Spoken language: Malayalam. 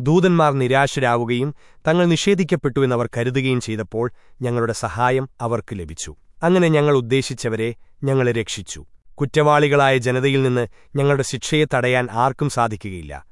ദൂതന്മാർ നിരാശരാവുകയും തങ്ങൾ നിഷേധിക്കപ്പെട്ടു എന്നവർ കരുതുകയും ചെയ്തപ്പോൾ ഞങ്ങളുടെ സഹായം അവർക്ക് ലഭിച്ചു. അങ്ങനെ ഞങ്ങൾ ഉദ്ദേശിച്ചവരെ ഞങ്ങളെ രക്ഷിച്ചു. കുറ്റവാളികളായ ജനതയിൽ നിന്ന് ഞങ്ങളുടെ ശിക്ഷയെ തടയാൻ ആർക്കും സാധിക്കുകയില്ല.